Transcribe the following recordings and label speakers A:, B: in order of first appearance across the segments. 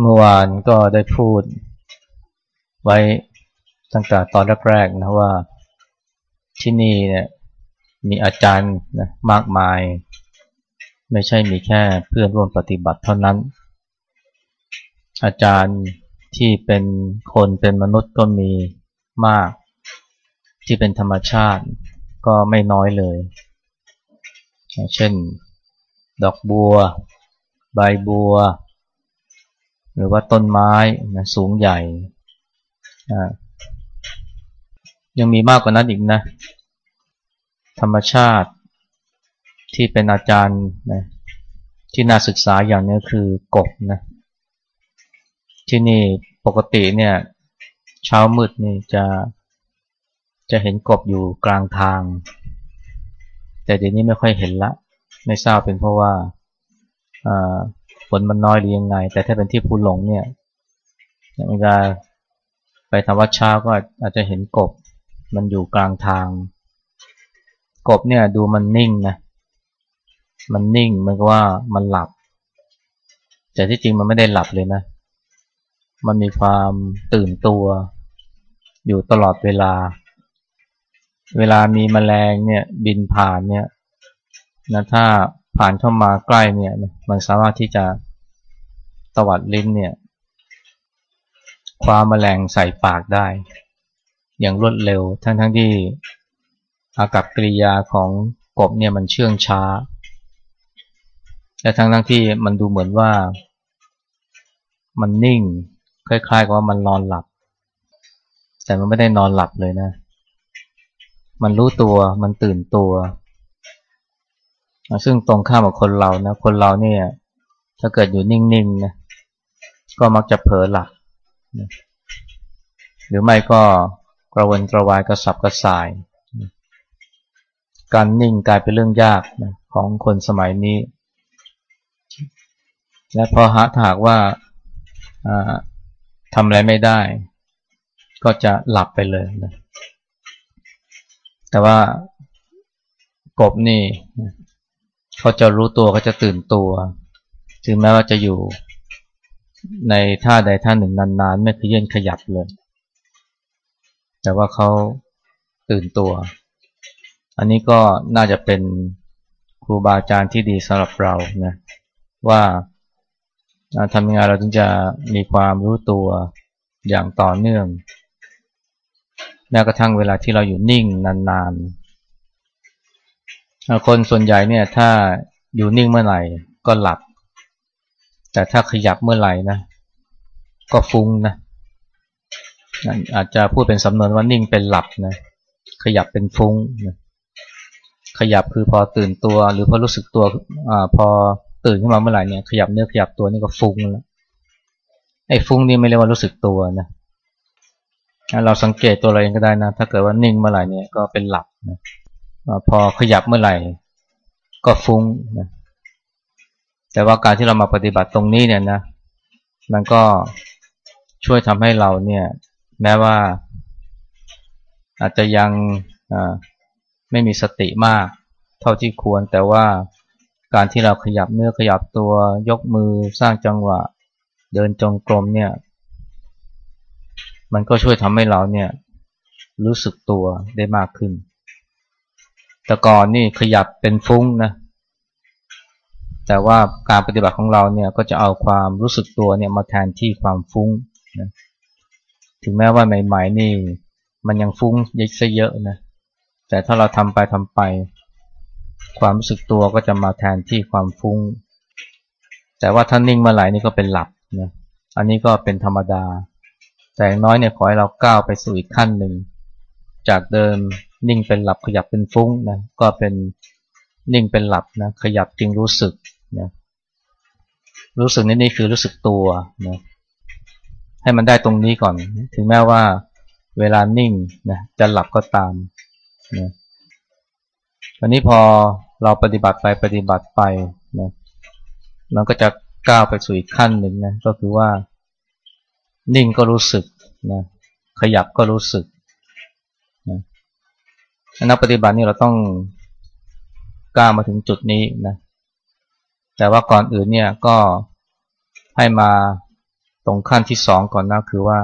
A: เมื่อวานก็ได้พูดไว้ตั้งแต่ตอนแรกๆนะว่าที่นี่เนี่ยมีอาจารย์นะมากมาย ไม่ใช่มีแค่เพื่อนร่วมปฏิบัติเท่านั้น อาจารย์ที่เป็นคนเป็นมนุษย์ก็มีมาก ที่เป็นธรรมชาติก็ไม่น้อยเลย เช่น ดอกบัว ใบบัว หรือว่าต้นไม้นะสูงใหญ่ ยังมีมากกว่านั้นอีกนะ ธรรมชาติที่เป็นอาจารย์นะที่น่าศึกษาอย่างนี้คือกบนะที่นี่ปกติเนี่ยเช้ามืดนี่จะจะเห็นกบอยู่กลางทาง แต่เดี๋ยวนี้ไม่ค่อยเห็นละ ไม่ทราบเป็นเพราะว่า ฝนมันน้อยหรือยังไง แต่ถ้าเป็นที่ภูหลงเนี่ยเวลาไปทำวัดเช้าก็อาจจะเห็นกบ มันอยู่กลางทาง กบเนี่ยดูมันนิ่งนะมันนิ่งมันก็ว่ามันหลับ แต่ที่จริงมันไม่ได้หลับเลยนะ มันมีความตื่นตัว อยู่ตลอดเวลา เวลามีแมลงเนี่ยบินผ่านเนี่ยนะถ้า ผ่านเข้ามาใกล้เนี่ยมันสามารถที่จะตวัดลิ้นเนี่ยคว้าแมลงใส่ปากได้ อย่างรวดเร็วทั้งทั้งที่อากับกริยาของกบเนี่ยมันเชื่องช้า และทั้งทั้งที่มันดูเหมือนว่ามันนิ่ง คล้ายๆกับว่ามันนอนหลับ แต่มันไม่ได้นอนหลับเลยนะ มันรู้ตัวมันตื่นตัว ซึ่งตรงข้ามกับคนเรานะ คนเราเนี่ย ถ้าเกิดอยู่นิ่งๆนะก็มักจะเผลอหลับหรือไม่ก็กระวนกระวายกระสับกระส่ายการนิ่งกลายเป็นเรื่องยากนะของคนสมัยนี้ และพอหาถากว่าทำอะไรไม่ได้ ก็จะหลับไปเลยนะแต่ว่ากบนี่ เขาจะรู้ตัวเขาจะตื่นตัว ถึงแม้ว่าจะอยู่ในท่าใดท่าหนึ่งนานๆ ไม่เคยเยื่นขยับเลย แต่ว่าเขาตื่นตัว อันนี้ก็น่าจะเป็นครูบาอาจารย์ที่ดีสำหรับเรานะว่าทำยังไงเราถึงจะมีความรู้ตัวอย่างต่อเนื่องแม้กระทั่งเวลาที่เราอยู่นิ่งนานๆ คนส่วนใหญ่เนี่ย ถ้าอยู่นิ่งเมื่อไหร่ก็หลับ แต่ถ้าขยับเมื่อไหร่นะ ก็ฟุ้งนะอาจจะพูดเป็นสำนวนว่านิ่งเป็นหลับนะขยับเป็นฟุ้งนะขยับคือพอตื่นตัวหรือพอรู้สึกตัวอพอตื่นขึ้นมาเมื่อไหร่เนี่ยขยับเนื้อขยับตัวนี่ก็ฟุ้งแล้วไอ้ฟุ้งนี่ไม่เรียกว่ารู้สึกตัวนะเราสังเกตตัวเราเองก็ได้นะ ถ้าเกิดว่านิ่งเมื่อไหร่เนี่ยก็เป็นหลับนะ พอขยับเมื่อไหร่ ก็ฟุ้งนะแต่ว่าการที่เรามาปฏิบัติตรงนี้เนี่ยนะ มันก็ช่วยทำให้เราเนี่ย แม้ว่า อาจจะยังไม่มีสติมาก เท่าที่ควร แต่ว่าการที่เราขยับเนื้อขยับตัวยกมือสร้างจังหวะ เดินจงกรมเนี่ย มันก็ช่วยทำให้เราเนี่ย รู้สึกตัวได้มากขึ้น แต่ก่อนนี่ขยับเป็นฟุ้งนะแต่ว่าการปฏิบัติของเราเนี่ยก็จะเอาความรู้สึกตัวเนี่ยมาแทนที่ความฟุ้งนะถึงแม้ว่าใหม่ๆนี่ มันยังฟุ้งเยอะเยอะนะแต่ถ้าเราทำไปทำไป ความรู้สึกตัวก็จะมาแทนที่ความฟุ้ง แต่ว่าถ้านิ่งมื่อไหร่นี่ก็เป็นหลับนะอันนี้ก็เป็นธรรมดา แต่น้อยเนี่ยขอให้เราก้าวไปสู่อีกขั้นหนึ่งจากเดิม นิ่งเป็นหลับขยับเป็นฟุ้งนะก็เป็นนิ่งเป็นหลับนะขยับจึงรู้สึกนะรู้สึกนี่นี่คือรู้สึกตัวนะให้มันได้ตรงนี้ก่อน ถึงแม้ว่าเวลานิ่งนะจะหลับก็ตามนะวันนี้พอเราปฏิบัติไปปฏิบัติไปนะมันก็จะก้าวไปสู่อีกขั้นหนึ่งนะก็คือว่า นิ่งก็รู้สึกนะขยับก็รู้สึก นักปฏิบัตินี่เราต้องกล้ามาถึงจุดนี้นะแต่ว่าก่อนอื่นเนี่ยก็ให้มาตรงขั้นที่สองก่อนนะคือว่า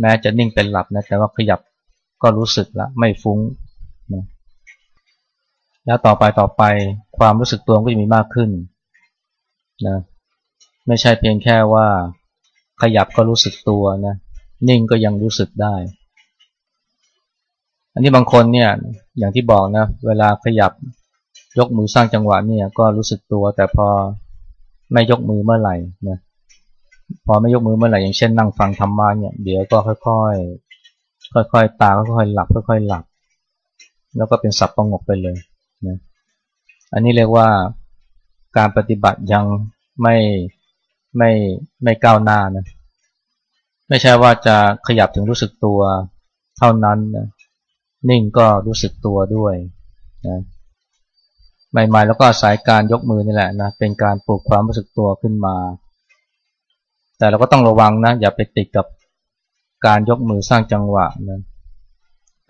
A: แม้จะนิ่งเป็นหลับนะแต่ว่าขยับก็รู้สึกละไม่ฟุ้งนะแล้วต่อไปต่อไปความรู้สึกตัวก็จะมีมากขึ้นนะไม่ใช่เพียงแค่ว่าขยับก็รู้สึกตัวนะนิ่งก็ยังรู้สึกได้ อันนี้บางคนเนี่ยอย่างที่บอกนะเวลาขยับยกมือสร้างจังหวะเนี่ยก็รู้สึกตัวแต่พอไม่ยกมือเมื่อไหร่นะพอไม่ยกมือเมื่อไหร่อย่างเช่นนั่งฟังธรรมะเนี่ยเดี๋ยวก็ค่อยๆค่อยๆตาค่อยๆหลับค่อยๆหลับ แล้วก็เป็นสับประงกไปเลยนะอันนี้เรียกว่าการปฏิบัติยังไม่ไม่ไม่ก้าวหน้านะไม่ใช่ว่าจะขยับถึงรู้สึกตัวเท่านั้นนะ นิ่งก็รู้สึกตัวด้วยนะใหม่ๆแล้วก็อายการยกมือนี่แหละนะเป็นการปลุกความรู้สึกตัวขึ้นมา แต่เราก็ต้องระวังนะอย่าไปติดกับการยกมือสร้างจังหวะนะ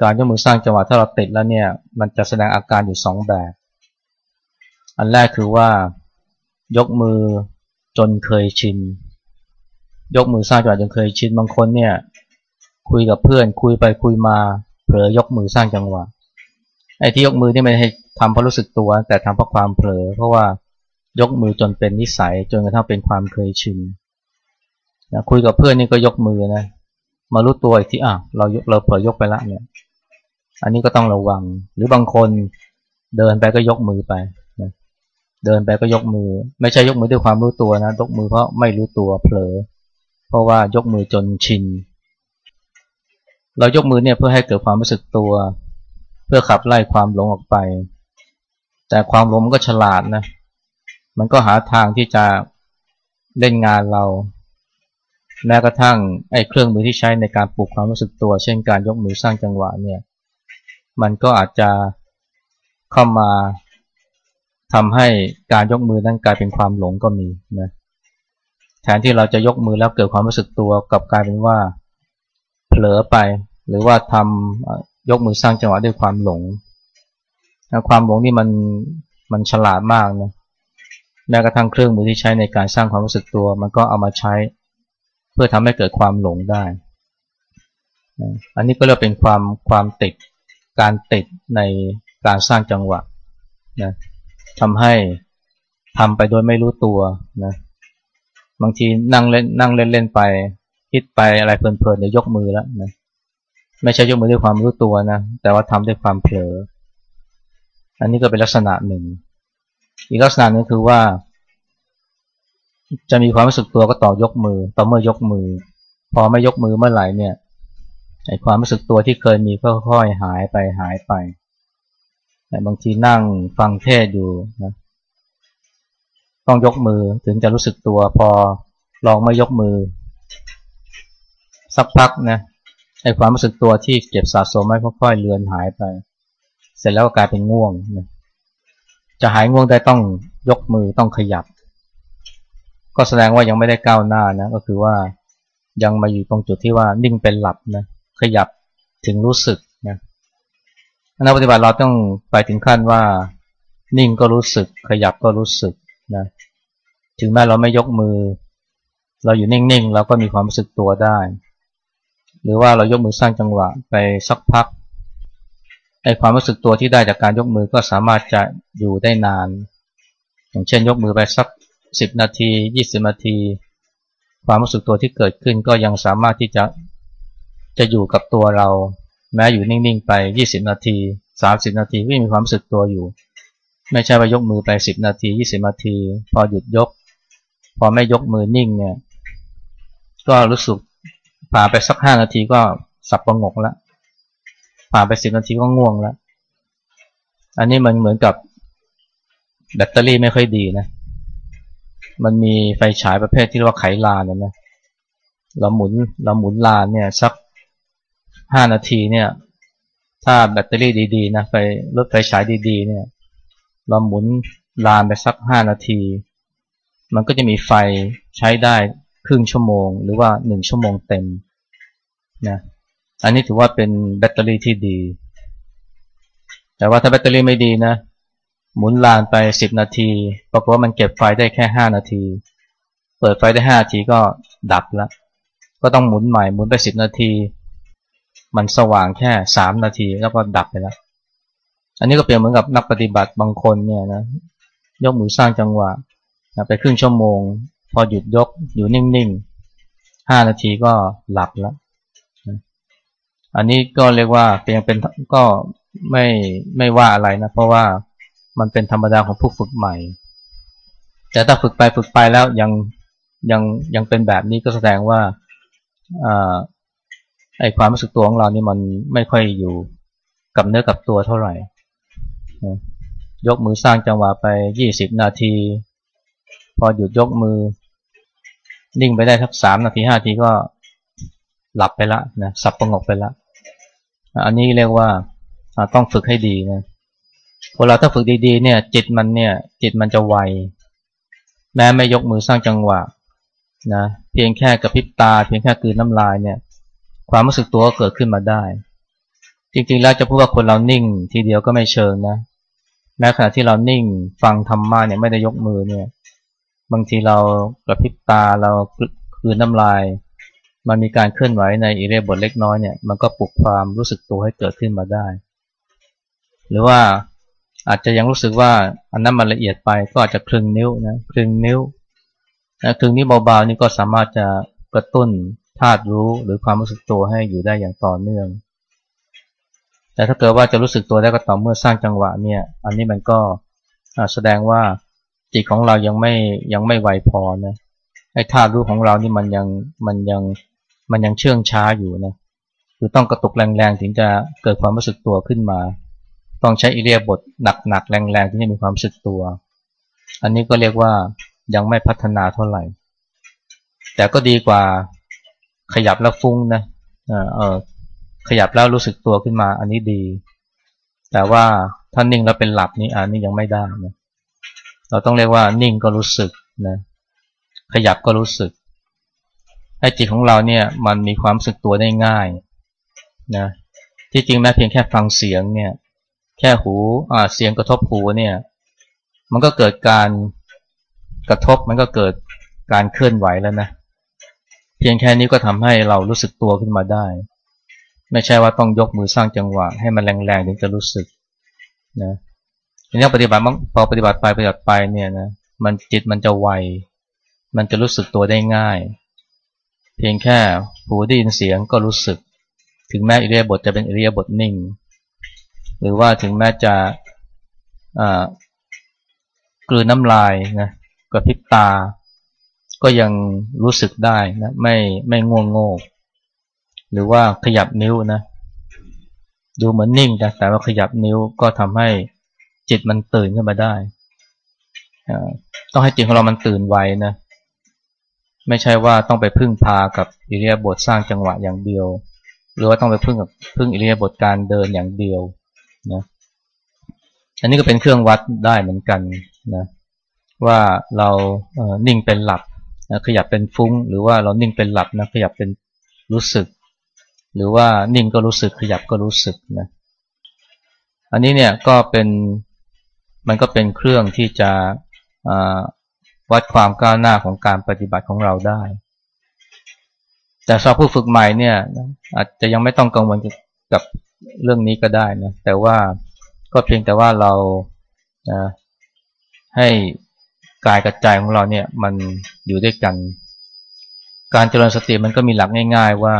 A: การยกมือสร้างจังหวะถ้าเราติดแล้วเนี่ยมันจะแสดงอาการอยู่สองแบบ อันแรกคือว่ายกมือจนเคยชิน ยกมือสร้างจังหวะจนเคยชินบางคนเนี่ยคุยกับเพื่อนคุยไปคุยมา เผลอยกมือสร้างจังหวะไอ้ที่ยกมือนี่ไม่ให้ทำเพราะรู้สึกตัว แต่ทำเพราะความเผลอ เพราะว่ายกมือจนเป็นนิสัยจนกระทั่งเป็นความเคยชินนะคุยกับเพื่อนนี่ก็ยกมือนะ มารู้ตัวอีกที่อะเราเราเผลอยกไปละเนี่ย อันนี้ก็ต้องระวัง หรือบางคนเดินไปก็ยกมือไปนะเดินไปก็ยกมือ ไม่ใช่ยกมือด้วยความรู้ตัวนะยกมือเพราะไม่รู้ตัวเผลอ เพราะว่ายกมือจนชิน เรายกมือเนี่ยเพื่อให้เกิดความรู้สึกตัว เพื่อขับไล่ความหลงออกไป แต่ความหลงมันก็ฉลาดนะ มันก็หาทางที่จะเล่นงานเรา แม้กระทั่งไอ้เครื่องมือที่ใช้ในการปลุกความรู้สึกตัว เช่นการยกมือสร้างจังหวะเนี่ย มันก็อาจจะเข้ามาทำให้การยกมือนั้นกลายเป็นความหลงก็มีนะแทนที่เราจะยกมือแล้วเกิดความรู้สึกตัวกลับกลายเป็นว่า เผลอไป หรือว่าทำยกมือสร้างจังหวะด้วยความหลงความหลงนี่มันมันฉลาดมากนะแม้กระทั่งเครื่องมือที่ใช้ในการสร้างความรู้สึกตัว มันก็เอามาใช้ เพื่อทำให้เกิดความหลงได้อันนี้ก็เรียกเป็นความความติดการติดในการสร้างจังหวะนะทำให้ทำไปโดยไม่รู้ตัวนะบางทีนั่งเล่นนั่งเล่นเล่นไป คิดไปอะไรเพลินๆเดี๋ยวยกมือแล้วนะไม่ใช่ยกมือด้วยความรู้ตัวนะแต่ว่าทำด้วยความเผลอ อันนี้ก็เป็นลักษณะหนึ่ง อีกลักษณะนึงคือว่า จะมีความรู้สึกตัวก็ต่อยกมือ ต่อเมื่อยกมือ พอไม่ยกมือเมื่อไหร่เนี่ยไอความรู้สึกตัวที่เคยมีก็ค่อยหายไปหายไปแต่บางทีนั่งฟังเทศอยู่นะต้องยกมือถึงจะรู้สึกตัวพอลองไม่ยกมือ สักพักนะไอความรู้สึกตัวที่เก็บสะสมไว้ค่อยๆเลือนหายไป เสร็จแล้วก็กลายเป็นง่วงนะจะหายง่วงได้ต้องยกมือต้องขยับ ก็แสดงว่ายังไม่ได้ก้าวหน้านะก็คือว่ายังมาอยู่ตรงจุดที่ว่านิ่งเป็นหลับนะขยับถึงรู้สึกนะนักปฏิบัติเราต้องไปถึงขั้นว่า นิ่งก็รู้สึก ขยับก็รู้สึกนะถึงแม้เราไม่ยกมือ เราอยู่นิ่งๆเราก็มีความรู้สึกตัวได้ หรือว่าเรายกมือสร้างจังหวะไปสักพักไอความรู้สึกตัวที่ได้จากการยกมือก็สามารถจะอยู่ได้นาน อย่างเช่นยกมือไปสักสิบนาทียี่สิบนาที ความรู้สึกตัวที่เกิดขึ้นก็ยังสามารถที่จะจะอยู่กับตัวเรา แม้อยู่นิ่งๆไปยี่สิบนาทีสามสิบนาทีก็มีความรู้สึกตัวอยู่ ไม่ใช่ว่ายกมือไปสิบนาทียี่สิบนาที พอหยุดยก พอไม่ยกมือนิ่งเนี่ยก็รู้สึก ผ่านไปสักห้านาทีก็สับประงกแล้วผ่านไปสิบนาทีก็ง่วงแล้ว อันนี้มันเหมือนกับแบตเตอรี่ไม่ค่อยดีนะ มันมีไฟฉายประเภทที่เรียกว่าไขลานนะ เราหมุนเราหมุนลานเนี่ยสักห้านาทีเนี่ย ถ้าแบตเตอรี่ดีๆนะไฟรถไฟฉายดีๆ เนี่ย เราหมุนลานไปสักห้านาที มันก็จะมีไฟใช้ได้ ครึ่งชั่วโมง หรือว่าหนึ่งชั่วโมงเต็มนะอันนี้ถือว่าเป็นแบตเตอรี่ที่ดี แต่ว่าถ้าแบตเตอรี่ไม่ดีนะ หมุนลานไปสิบนาทีปรากฏว่ามันเก็บไฟได้แค่ห้านาที เปิดไฟได้ห้าทีก็ดับแล้วก็ต้องหมุนใหม่หมุนไปสิบนาที มันสว่างแค่สามนาทีแล้วก็ดับไปแล้วอันนี้ก็เปรียบเหมือนกับนักปฏิบัติบางคนเนี่ยนะยกมือสร้างจังหวะไปครึ่งชั่วโมง พอหยุดยกอยู่นิ่งๆห้านาทีก็หลับแล้ว อันนี้ก็เรียกว่าเพียงเป็นก็ไม่ไม่ว่าอะไรนะ เพราะว่ามันเป็นธรรมดาของผู้ฝึกใหม่ แต่ถ้าฝึกไปฝึกไปแล้วยังยังยังเป็นแบบนี้ก็แสดงว่าไอความรู้สึกตัวของเรานี่มันไม่ค่อยอยู่กับเนื้อกับตัวเท่าไหร่ยกมือสร้างจังหวะไปยี่สิบนาที พอหยุดยกมือ นิ่งไปได้ทักสามนาทีห้าทีก็หลับไปละนะสับประงกไปละอันนี้เรียกว่าต้องฝึกให้ดีนะพอเราถ้าฝึกดีๆเนี่ย จิตมันเนี่ย จิตมันจะไว แม้ไม่ยกมือสร้างจังหวะนะเพียงแค่กระพริบตา เพียงแค่กืนน้ำลายเนี่ย ความรู้สึกตัวก็เกิดขึ้นมาได้ จริงๆแล้วจะพูดว่าคนเรานิ่ง ทีเดียวก็ไม่เชิงนะแม้ขณะที่เรานิ่งฟังธรรมะเนี่ยไม่ได้ยกมือเนี่ย บางทีเรากระพริบตาเราคืนน้ำลาย มันมีการเคลื่อนไหวในอิเรบทเล็กน้อยเนี่ยมันก็ปลุกความรู้สึกตัวให้เกิดขึ้นมาได้ หรือว่าอาจจะยังรู้สึกว่าอันนั้นมันละเอียดไปก็อาจจะคลึงนิ้วนะคลึงนิ้วนะคลึงนิ้วเบาๆนี่ก็สามารถจะกระตุ้นธาตุรู้หรือความรู้สึกตัวให้อยู่ได้อย่างต่อเนื่อง แต่ถ้าเกิดว่าจะรู้สึกตัวได้ก็ต่อเมื่อสร้างจังหวะเนี่ย อันนี้มันก็แสดงว่า จิตของเรายังไม่ยังไม่ไวพอนะไอ้ธาตุรู้ของเรานี่มันยังมันยังมันยังเชื่องช้าอยู่นะคือต้องกระตุกแรงๆถึงจะเกิดความรู้สึกตัวขึ้นมา ต้องใช้อิเลียบทหนักๆแรงๆที่จะมีความรู้สึกตัว อันนี้ก็เรียกว่ายังไม่พัฒนาเท่าไหร่ แต่ก็ดีกว่าขยับแล้วฟุ้งนะเออขยับแล้วรู้สึกตัวขึ้นมา อันนี้ดี แต่ว่าถ้านิ่งแล้วเป็นหลับนี่อันนี้ยังไม่ได้นะ เราต้องเรียกว่านิ่งก็รู้สึกนะขยับก็รู้สึกไอ้จิตของเราเนี่ยมันมีความสึกตัวได้ง่ายนะที่จริงแม้เพียงแค่ฟังเสียงเนี่ยแค่หูอ่าเสียงกระทบหูเนี่ยมันก็เกิดการกระทบมันก็เกิดการเคลื่อนไหวแล้วนะเพียงแค่นี้ก็ทำให้เรารู้สึกตัวขึ้นมาได้ ไม่ใช่ว่าต้องยกมือสร้างจังหวะให้มันแรงๆถึงจะรู้สึกนะ ทีนี้ปฏิบัติพอปฏิบัติไปปฏิบัติไปเนี่ยนะมันจิตมันจะไว มันจะรู้สึกตัวได้ง่าย เพียงแค่หูได้ยินเสียงก็รู้สึก ถึงแม้อิเลียบทจะเป็นอิเลียบทนิ่ง หรือว่าถึงแม้จะกลืนน้ำลายนะกระพริบตา ก็ยังรู้สึกได้นะไม่ไม่ง่วงโง่หรือว่าขยับนิ้วนะ ดูเหมือนนิ่งแต่แต่ว่าขยับนิ้วก็ทำให้ จิตมันตื่นขึ้นมาได้ต้องให้จิตของเรามันตื่นไวนะไม่ใช่ว่าต้องไปพึ่งพากับอิเลียบทสร้างจังหวะอย่างเดียว หรือว่าต้องไปพึ่งกับพึ่งอิเลียบทการเดินอย่างเดียวนะอันนี้ก็เป็นเครื่องวัดได้เหมือนกันนะว่าเราเนิ่งเป็นหลับนะขยับเป็นฟุ้ง หรือว่าเรานิ่งเป็นหลับนะขยับเป็นรู้สึก หรือว่านิ่งก็รู้สึกขยับก็รู้สึกนะอันนี้เนี่ยก็เป็น มันก็เป็นเครื่องที่จะวัดความก้าวหน้าของการปฏิบัติของเราได้ แต่สำหรับผู้ฝึกใหม่เนี่ยอาจจะยังไม่ต้องกังวลกับเรื่องนี้ก็ได้นะแต่ว่าก็เพียงแต่ว่าเราให้กายกับใจของเราเนี่ยมันอยู่ด้วยกัน การเจริญสติมันก็มีหลักง่าย ๆ ว่า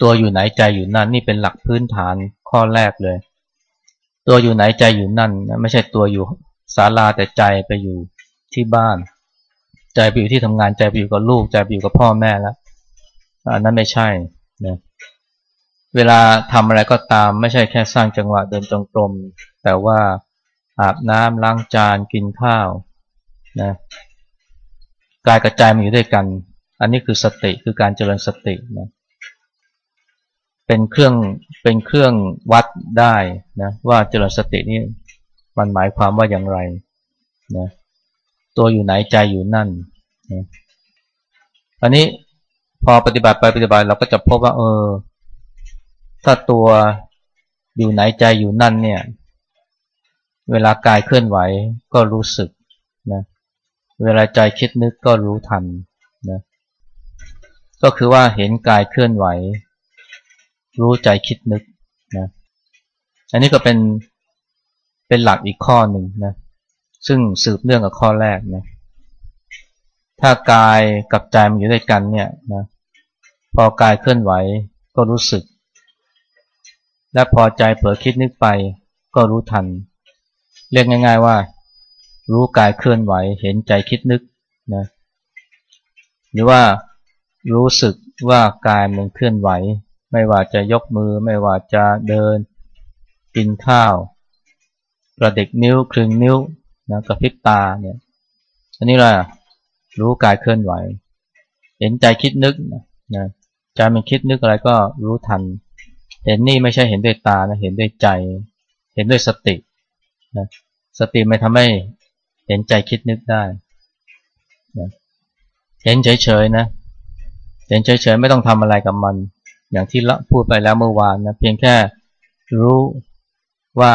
A: ตัวอยู่ไหนใจอยู่นั่นนี่เป็นหลักพื้นฐานข้อแรกเลย ตัวอยู่ไหนใจอยู่นั่นนะไม่ใช่ตัวอยู่ศาลาแต่ใจไปอยู่ที่บ้าน ใจไปอยู่ที่ทำงานใจไปอยู่กับลูกใจไปอยู่กับพ่อแม่แล้วอันนั้นไม่ใช่นะเวลาทำอะไรก็ตามไม่ใช่แค่สร้างจังหวะเดินจงกรมแต่ว่าอาบน้ำล้างจานกินข้าวนะกายกับใจมันอยู่ด้วยกัน อันนี้คือสติคือการเจริญสตินะเป็นเครื่องเป็นเครื่องวัดได้นะว่าเจริญสตินี่มันหมายความว่าอย่างไรนะตัวอยู่ไหนใจอยู่นั่นนะอันนี้พอปฏิบัติไปปฏิบัติเราก็จะพบว่าเออ ถ้าตัวอยู่ไหนใจอยู่นั่นเนี่ย เวลากายเคลื่อนไหวก็รู้สึกนะเวลาใจคิดนึกก็รู้ทันนะก็คือว่าเห็นกายเคลื่อนไหว รู้ใจคิดนึกนะอันนี้ก็เป็นเป็นหลักอีกข้อหนึ่งนะซึ่งสืบเนื่องกับข้อแรกนะถ้ากายกับใจมันอยู่ด้วยกันเนี่ยนะพอกายเคลื่อนไหวก็รู้สึก และพอใจเผลอคิดนึกไปก็รู้ทัน เรียกง่าย ๆว่า รู้กายเคลื่อนไหวเห็นใจคิดนึกนะหรือว่ารู้สึกว่ากายมันเคลื่อนไหว ไม่ว่าจะยกมือ ไม่ว่าจะเดิน กินข้าว กระดิกนิ้วคลึงนิ้วนะกระพริบตาเนี่ยอันนี้แหละรู้กายเคลื่อนไหว เห็นใจคิดนึกนะใจมันคิดนึกอะไรก็รู้ทัน เห็นนี่ไม่ใช่เห็นด้วยตานะเห็นด้วยใจ เห็นด้วยสตินะสติไม่ทำให้เห็นใจคิดนึกได้นะเห็นเฉยๆนะ เห็นเฉยๆไม่ต้องทำอะไรกับมัน อย่างที่ละพูดไปแล้วเมื่อวานนะเพียงแค่รู้ว่า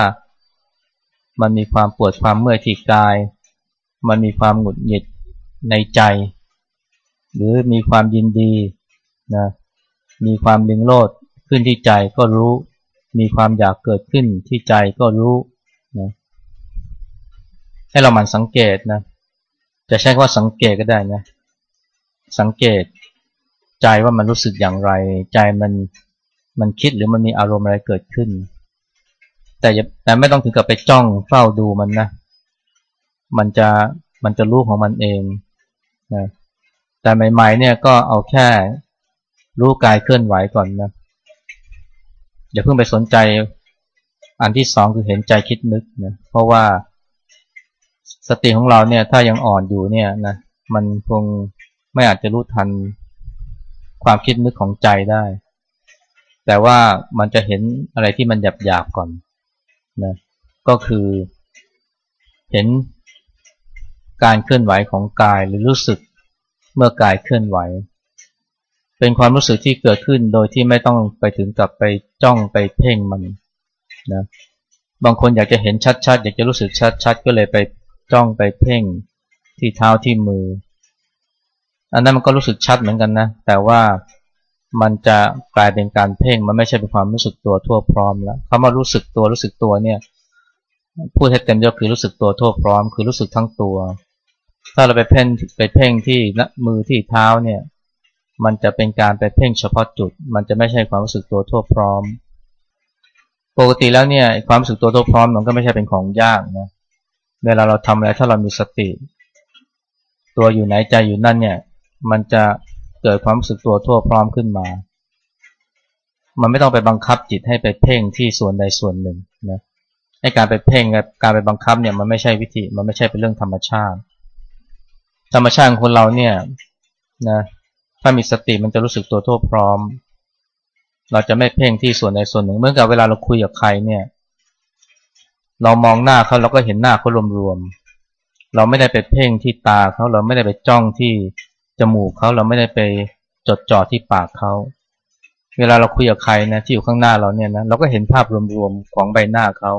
A: มันมีความปวดความเมื่อยที่กาย มันมีความหงุดหงิดในใจ หรือมีความยินดีนะมีความลิงโลดขึ้นที่ใจก็รู้ มีความอยากเกิดขึ้นที่ใจก็รู้นะให้เราหมั่นสังเกตนะจะใช้คำว่าสังเกตก็ได้นะสังเกต ใจว่ามันรู้สึกอย่างไร ใจมันมันคิดหรือมันมีอารมณ์อะไรเกิดขึ้น แต่แต่ไม่ต้องถึงกับไปจ้องเฝ้าดูมันนะ มันจะมันจะรู้ของมันเองนะแต่ใหม่ๆเนี่ยก็เอาแค่รู้กายเคลื่อนไหวก่อนนะอย่าเพิ่งไปสนใจอันที่สองคือเห็นใจคิดนึกนะเพราะว่าสติของเราเนี่ยถ้ายังอ่อนอยู่เนี่ยนะมันคงไม่อาจจะรู้ทัน ความคิดนึกของใจได้ แต่ว่ามันจะเห็นอะไรที่มันหยาบหยาบก่อนนะก็คือเห็นการเคลื่อนไหวของกายหรือรู้สึกเมื่อกายเคลื่อนไหว เป็นความรู้สึกที่เกิดขึ้นโดยที่ไม่ต้องไปถึงกับไปจ้องไปเพ่งมันนะบางคนอยากจะเห็นชัดๆ อยากจะรู้สึกชัดๆ ก็เลยไปจ้องไปเพ่งที่เท้าที่มือ อันนั้นมันก็รู้สึกชัดเหมือนกันนะ แต่ว่ามันจะกลายเป็นการเพ่ง มันไม่ใช่เป็นความรู้สึกตัวทั่วพร้อมแล้วคำว่ารู้สึกตัวรู้สึกตัวเนี่ยพูดให้เต็มยศคือรู้สึกตัวทั่วพร้อม คือรู้สึกทั้งตัว ถ้าเราไปเพ่งไปเพ่งที่มือที่เท้าเนี่ย มันจะเป็นการไปเพ่งเฉพาะจุด มันจะไม่ใช่ความรู้สึกตัวทั่วพร้อม ปกติแล้วเนี่ยความรู้สึกตัวทั่วพร้อมมันก็ไม่ใช่เป็นของยากนะ เวลาเราทำอะไรถ้าเรามีสติ ตัวอยู่ไหนใจอยู่นั่นเนี่ย มันจะเกิดความรู้สึกตัวทั่วพร้อมขึ้นมา มันไม่ต้องไปบังคับจิตให้ไปเพ่งที่ส่วนใดส่วนหนึ่งนะให้การไปเพ่งกับการไปบังคับเนี่ยมันไม่ใช่วิธีมันไม่ใช่เป็นเรื่องธรรมชาติ ธรรมชาติของคนเราเนี่ยนะถ้ามีสติมันจะรู้สึกตัวทั่วพร้อม เราจะไม่เพ่งที่ส่วนใดส่วนหนึ่ง เมื่อกับเวลาเราคุยกับใครเนี่ย เรามองหน้าเขาเราก็เห็นหน้าเขารวมๆเราไม่ได้ไปเพ่งที่ตาเขาเราไม่ได้ไปจ้องที่ จมูกเขาเราไม่ได้ไปจดจ่อที่ปากเขาเวลาเราคุยกับใครนะที่อยู่ข้างหน้าเราเนี่ยนะเราก็เห็นภาพรวมๆของใบหน้าเขา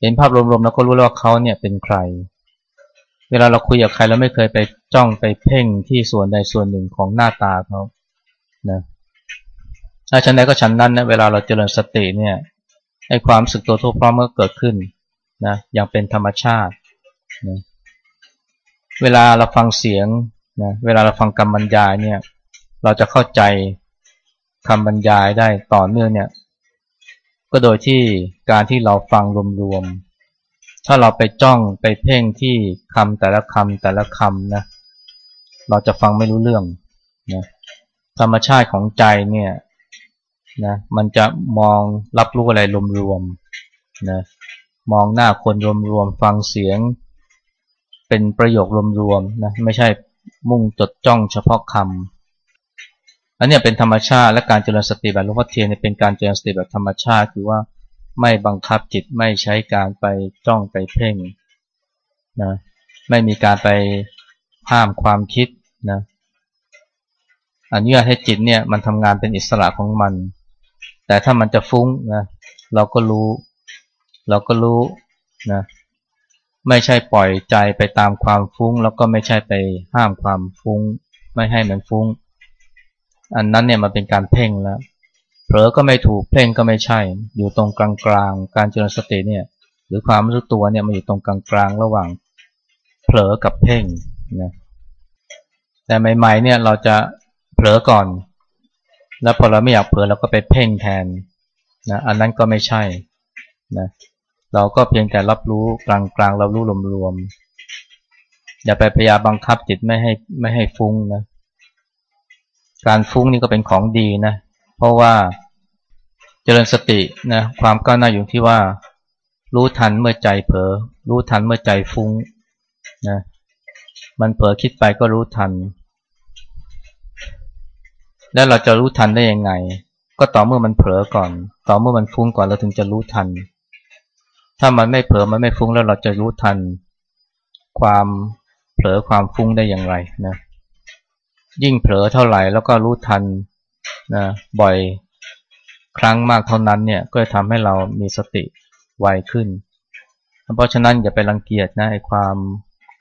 A: เห็นภาพรวมๆแล้วก็รู้แล้วว่าเขาเนี่ยเป็นใคร เวลาเราคุยกับใครเราไม่เคยไปจ้องไปเพ่งที่ส่วนใดส่วนหนึ่งของหน้าตาเขานะถ้าฉันใดก็ฉันนั้นนะเวลาเราเจริญสติเนี่ยให้ความสึกตัวทั่วพร้อมก็เกิดขึ้นนะอย่างเป็นธรรมชาตินะเวลาเราฟังเสียง นะเวลาเราฟังคำบรรยายเนี่ยเราจะเข้าใจคำบรรยายได้ต่อเนื่องเนี่ยก็โดยที่การที่เราฟังรวมๆถ้าเราไปจ้องไปเพ่งที่คำแต่ละคำแต่ละคำนะเราจะฟังไม่รู้เรื่องนะธรรมชาติของใจเนี่ยนะมันจะมองรับรู้อะไรรวมๆนะมองหน้าคนรวมๆฟังเสียงเป็นประโยครวมๆนะไม่ใช่ มุ่งจดจ้องเฉพาะคำอันนี้เป็นธรรมชาติและการเจริญสติแบบหลวงพ่อเทียนเป็นการเจริญสติแบบธรรมชาติคือว่าไม่บังคับจิตไม่ใช้การไปจ้องไปเพ่งนะไม่มีการไปห้ามความคิดนะอนุญาตให้จิตเนี่ยมันทำงานเป็นอิสระของมัน แต่ถ้ามันจะฟุ้งนะเราก็รู้ เราก็รู้นะ ไม่ใช่ปล่อยใจไปตามความฟุ้ง แล้วก็ไม่ใช่ไปห้ามความฟุ้ง ไม่ให้มันฟุ้ง อันนั้นเนี่ยมันเป็นการเพ่งแล้วเผลอก็ไม่ถูกเพ่งก็ไม่ใช่ อยู่ตรงกลางๆ การเจริญสติเนี่ย หรือความรู้ตัวเนี่ยมันอยู่ตรงกลางๆ ระหว่าง เผลอกับเพ่งนะแต่ใหม่ๆเนี่ยเราจะเผลอก่อน แล้วพอเราไม่อยากเผลอเราก็ไปเพ่งแทนนะอันนั้นก็ไม่ใช่นะ เราก็เพียงแต่รับรู้กลางๆเรารู้รวมๆอย่าไปพยายามบังคับจิตไม่ให้ไม่ให้ฟุ้งนะการฟุ้งนี่ก็เป็นของดีนะ เพราะว่าเจริญสตินะความก้าวหน้าอยู่ที่ว่า รู้ทันเมื่อใจเผลอรู้ทันเมื่อใจฟุ้งนะมันเผลอคิดไปก็รู้ทัน แล้วเราจะรู้ทันได้ยังไง ก็ต่อเมื่อมันเผลอก่อน ต่อเมื่อมันฟุ้งก่อนเราถึงจะรู้ทัน ถ้ามันไม่เผลอมันไม่ฟุ้งแล้วเราจะรู้ทัน ความเผลอความฟุ้งได้อย่างไรนะยิ่งเผลอเท่าไหร่แล้วก็รู้ทันนะบ่อยครั้งมากเท่านั้นเนี่ยก็จะทำให้เรามีสติไวขึ้น เพราะฉะนั้นอย่าไปรังเกียจนะไอ้ความ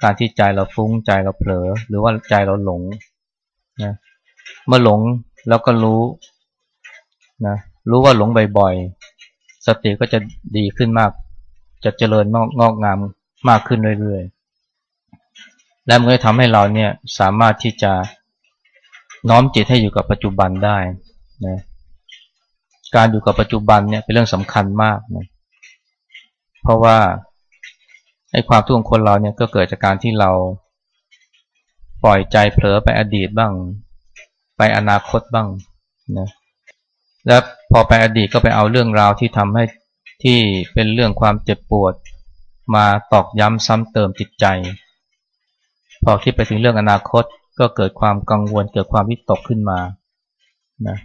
A: การที่ใจเราฟุ้งใจเราเผลอ หรือว่าใจเราหลงนะเมื่อหลงแล้วก็รู้นะรู้ว่าหลงบ่อยๆสติก็จะดีขึ้นมาก จะเจริญงอกงอกงามมากขึ้นเรื่อยๆ และมันก็ทำให้เราเนี่ยสามารถที่จะน้อมจิตให้อยู่กับปัจจุบันได้นะการอยู่กับปัจจุบันเนี่ยเป็นเรื่องสำคัญมากนะเพราะว่าไอ้ความทุกข์ของคนเราเนี่ยก็เกิดจากการที่เราปล่อยใจเผลอไปอดีตบ้าง ไปอนาคตบ้างนะแล้วพอไปอดีตก็ไปเอาเรื่องราวที่ทำให้ ที่เป็นเรื่องความเจ็บปวด มาตอกย้ำซ้ำเติมจิตใจ พอคิดไปถึงเรื่องอนาคตก็เกิดความกังวลเกิดความวิตกขึ้นมานะ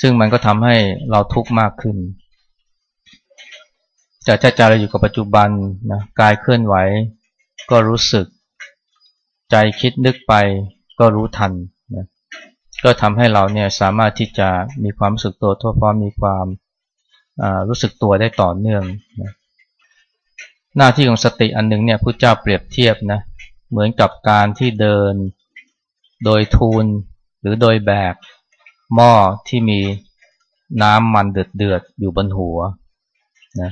A: ซึ่งมันก็ทำให้เราทุกข์มากขึ้นแต่ใจเราอยู่กับปัจจุบันนะกายเคลื่อนไหว ก็รู้สึก ใจคิดนึกไปก็รู้ทันนะก็ทำให้เราเนี่ยสามารถที่จะมีความรู้สึกตัวทั่วพร้อมมีความ รู้สึกตัวได้ต่อเนื่องนะหน้าที่ของสติอันหนึ่งเนี่ยพระเจ้าเปรียบเทียบนะเหมือนกับการที่เดินโดยทูลหรือโดยแบกหม้อที่มีน้ำมันเดือดเดือดอยู่บนหัวนะ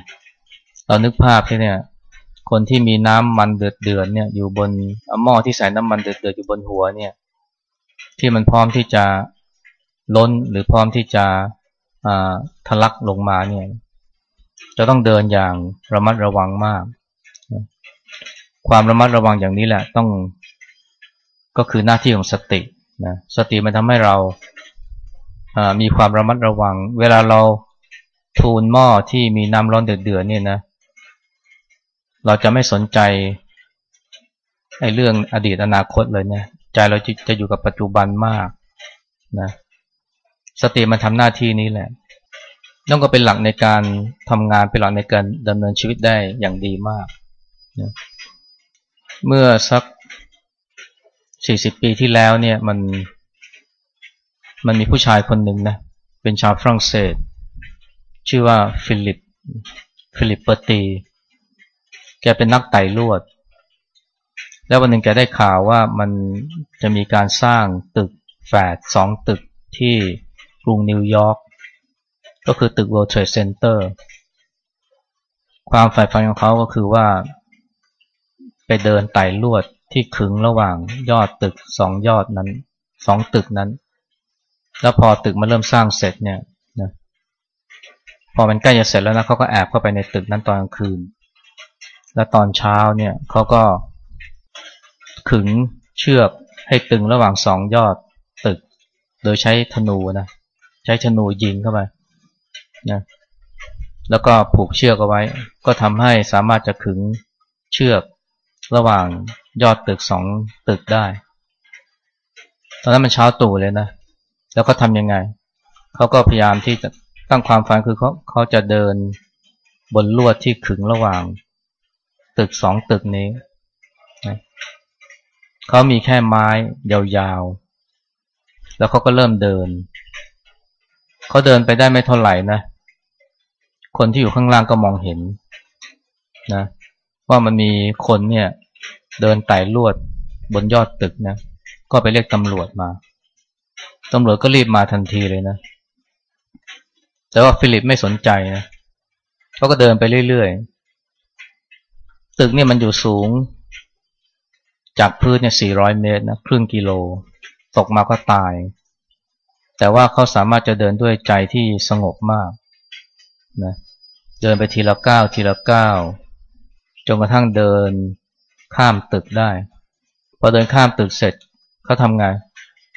A: เรานึกภาพที่เนี่ยคนที่มีน้ำมันเดือดเดือดเนี่ยอยู่บนหม้อที่ใส่น้ำมันเดือดเดือดอยู่บนหัวเนี่ยที่มันพร้อมที่จะล้นหรือพร้อมที่จะ ทะลักลงมาเนี่ย จะต้องเดินอย่างระมัดระวังมาก ความระมัดระวังอย่างนี้แหละ ต้องก็คือหน้าที่ของสตินะสติมันทำให้เรามีความระมัดระวัง เวลาเราทูลหม้อที่มีน้ำร้อนเดือดๆเนี่ยนะ เราจะไม่สนใจไอ้เรื่องอดีตอนาคตเลยเนี่ย ใจเราจะจะอยู่กับปัจจุบันมากนะ สติมันทำหน้าที่นี้แหละนั่นก็เป็นหลักในการทำงานเป็นหลักในการดำเนินชีวิตได้อย่างดีมากนะเมื่อสักสี่สิบปีที่แล้วเนี่ยมันมันมีผู้ชายคนหนึ่งนะเป็นชาวฝรั่งเศส ชื่อว่าฟิลิปฟิลิปเปอร์ตี แกเป็นนักไต่ลวด แล้ววันหนึ่งแกได้ข่าวว่ามันจะมีการสร้างตึกแฝดสองตึกที่ กรุงนิวยอร์กก็คือตึก World Trade Center ความใฝ่ฝันของเขาก็คือว่า ไปเดินไต่ลวดที่ขึงระหว่างยอดตึกสองยอดนั้นสองตึกนั้น แล้วพอตึกมาเริ่มสร้างเสร็จเนี่ยนะพอมันใกล้จะเสร็จแล้วนะเขาก็แอบเข้าไปในตึกนั้นตอนกลางคืน และตอนเช้าเนี่ยเขาก็ขึงเชือกให้ตึงระหว่างสองยอดตึก โดยใช้ธนูนะ ใช้ธนูยิงเข้าไปนะแล้วก็ผูกเชือกเอาไว้ ก็ทำให้สามารถจะขึงเชือกระหว่างยอดตึกสองตึกได้ ตอนนั้นมันเช้าตู่เลยนะ แล้วก็ทำยังไง เขาก็พยายามที่จะตั้งความฝันคือเขาเขาจะเดินบนลวดที่ขึงระหว่าง ตึกสองตึกนี้ เขามีแค่ไม้ยาวๆ แล้วเขาก็เริ่มเดิน เขาเดินไปได้ไม่เท่าไหร่นะ คนที่อยู่ข้างล่างก็มองเห็นนะว่ามันมีคนเนี่ย เดินไต่ลวดบนยอดตึกนะ ก็ไปเรียกตำรวจมา ตำรวจก็รีบมาทันทีเลยนะ แต่ว่าฟิลิปไม่สนใจนะเขาก็เดินไปเรื่อยๆ ตึกเนี่ยมันอยู่สูง จากพื้นเนี่ย 400 เมตรนะครึ่งกิโล ตกมาก็ตาย แต่ว่าเขาสามารถจะเดินด้วยใจที่สงบมากนะเดินไปทีละก้าวทีละก้าวจนกระทั่งเดินข้ามตึกได้ พอเดินข้ามตึกเสร็จเขาทำไง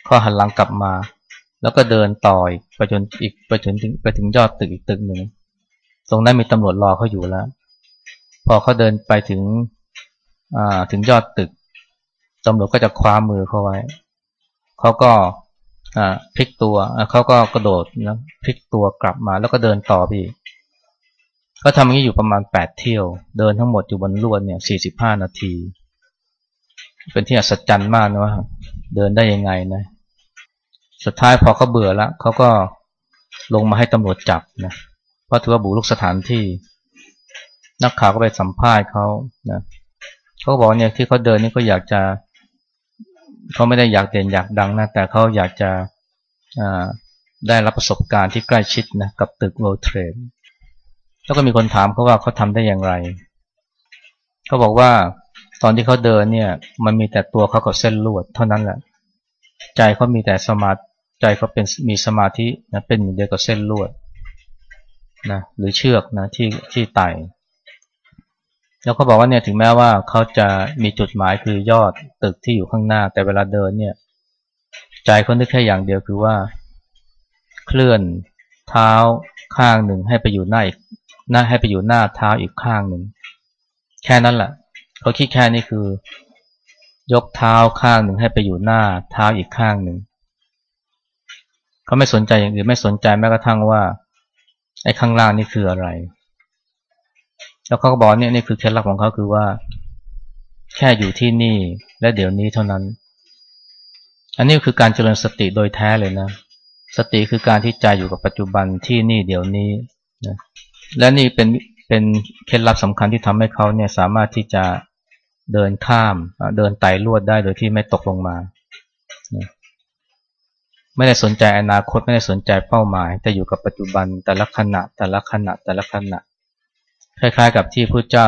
A: เขาหันหลังกลับมา แล้วก็เดินต่อยไปจนอีกไปจนถึงไปถึงยอดตึกอีกตึกหนึ่งตรงนั้นมีตำรวจรอเขาอยู่แล้ว พอเขาเดินไปถึงถึงยอดตึกตำรวจก็จะคว้ามือเขาไว้เขาก็ พลิกตัวเขาก็กระโดดนะพลิกตัวกลับมาแล้วก็เดินต่อไปอีกก็ทำอย่างนี้อยู่ประมาณแปดเที่ยว เดินทั้งหมดอยู่บนลวดเนี่ยสี่สิบห้านาที เป็นที่อัศจรรย์มากนะว่าเดินได้ยังไงนะ สุดท้ายพอเขาเบื่อแล้วเขาก็ลงมาให้ตำรวจจับนะเพราะถือว่าบุกรุกสถานที่ นักข่าวก็ไปสัมภาษณ์เขานะเขาบอกเนี่ยที่เขาเดินนี่ก็อยากจะ เขาไม่ได้อยากเด่นอยากดังนะแต่เขาอยากจะได้รับประสบการณ์ที่ใกล้ชิดนะกับตึก World Trade แล้วก็มีคนถามเขาว่าเขาทำได้อย่างไร เขาบอกว่าตอนที่เขาเดินเนี่ย มันมีแต่ตัวเขากับเส้นลวดเท่านั้นแหละ ใจเขามีแต่สมาธิใจเขาเป็นมีสมาธินะเป็นเหมือนเดียวกับเส้นลวดนะหรือเชือกนะที่ที่ไต่ แล้วเขาบอกว่าเนี่ยถึงแม้ว่าเขาจะมีจุดหมายคือยอดตึกที่อยู่ข้างหน้า แต่เวลาเดินเนี่ยใจเขานึกแค่อย่างเดียวคือว่า เคลื่อนเท้าข้างหนึ่งให้ไปอยู่หน้าอีกหน้าให้ไปอยู่หน้าเท้าอีกข้างหนึ่งแค่นั้นแหละเขาคิดแค่นี้คือ ยกเท้าข้างหนึ่งให้ไปอยู่หน้าเท้าอีกข้างหนึ่งเขาไม่สนใจอย่างอื่นไม่สนใจแม้กระทั่งว่าไอ้ข้างล่างนี่คืออะไร แล้วเขาก็บอกเนี่ยนี่คือเคล็ดลับของเขาคือว่า แค่อยู่ที่นี่และเดี๋ยวนี้เท่านั้น อันนี้คือการเจริญสติโดยแท้เลยนะ สติคือการที่ใจอยู่กับปัจจุบันที่นี่เดี๋ยวนี้นะและนี่เป็นเป็นเคล็ดลับสำคัญที่ทำให้เขาเนี่ยสามารถที่จะเดินข้ามเดินไต่ลวดได้โดยที่ไม่ตกลงมา ไม่ได้สนใจอนาคตไม่ได้สนใจเป้าหมาย แต่อยู่กับปัจจุบันแต่ละขณะแต่ละขณะแต่ละขณะ คล้ายๆ กับที่พระเจ้า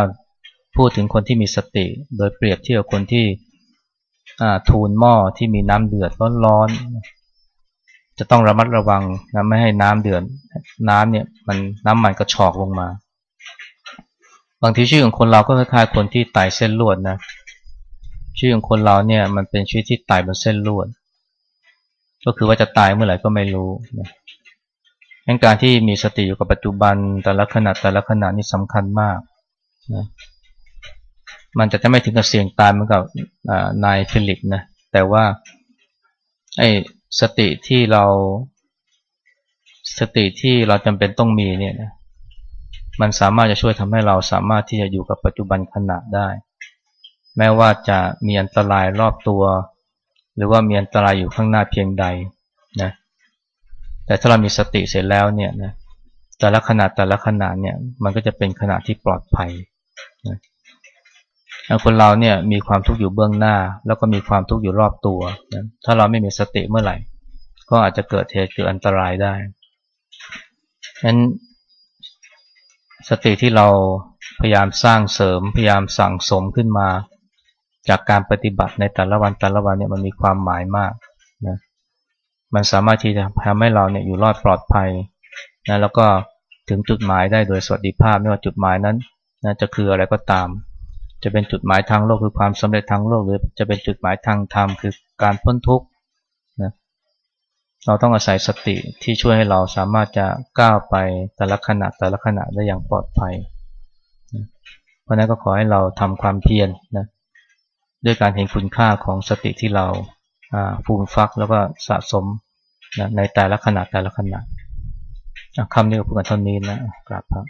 A: พูดถึงคนที่มีสติ โดยเปรียบเทียบคนที่ทูลหม้อที่มีน้ำเดือดร้อนๆ จะต้องระมัดระวังนะไม่ให้น้ำเดือดน้ำเนี่ยมันน้ำมันกระชอกลงมา บางทีชื่อของคนเราก็คล้ายๆ คนที่ไต่เส้นลวดนะชื่อของคนเราเนี่ยมันเป็นชีวิตที่ไต่บนเส้นลวด ก็คือว่าจะตายเมื่อไหร่ก็ไม่รู้นะ งั้นการที่มีสติอยู่กับปัจจุบันแต่ละขณะแต่ละขณะนี่สำคัญมากนะมันจะไม่ถึงกับเสี่ยงตายเหมือนกับนายฟิลิปนะแต่ว่าไอ้สติที่เราสติที่เราจำเป็นต้องมีเนี่ยนะมันสามารถจะช่วยทำให้เราสามารถที่จะอยู่กับปัจจุบันขณะได้ แม้ว่าจะมีอันตรายรอบตัว หรือว่ามีอันตรายอยู่ข้างหน้าเพียงใด แต่ถ้าเรามีสติเสร็จแล้วเนี่ยนะแต่ละขณะแต่ละขณะเนี่ยมันก็จะเป็นขณะที่ปลอดภัยนะคนเราเนี่ยมีความทุกข์อยู่เบื้องหน้า แล้วก็มีความทุกข์อยู่รอบตัวนะถ้าเราไม่มีสติเมื่อไหร่ ก็อาจจะเกิดเหตุเกิดอันตรายได้ฉะนั้นสติที่เราพยายามสร้างเสริมพยายามสั่งสมขึ้นมา จากการปฏิบัติในแต่ละวันแต่ละวันเนี่ยมันมีความหมายมาก มันสามารถที่จะทำให้เราเนี่ยอยู่รอดปลอดภัยนะแล้วก็ถึงจุดหมายได้โดยสวัสดิภาพไม่ว่าจุดหมายนั้นนะจะคืออะไรก็ตาม จะเป็นจุดหมายทางโลกคือความสำเร็จทางโลกหรือจะเป็นจุดหมายทางธรรมคือการพ้นทุกข์นะเราต้องอาศัยสติที่ช่วยให้เราสามารถจะก้าวไปแต่ละขณะแต่ละขณะได้อย่างปลอดภัยนะเพราะนั้นก็ขอให้เราทำความเพียรนะด้วยการเห็นคุณค่าของสติที่เรา ฟูมฟักแล้วก็สะสมนะในแต่ละขนาดแต่ละขนาดคำนี้ก็พูดกันเท่านี้นะกราบครับ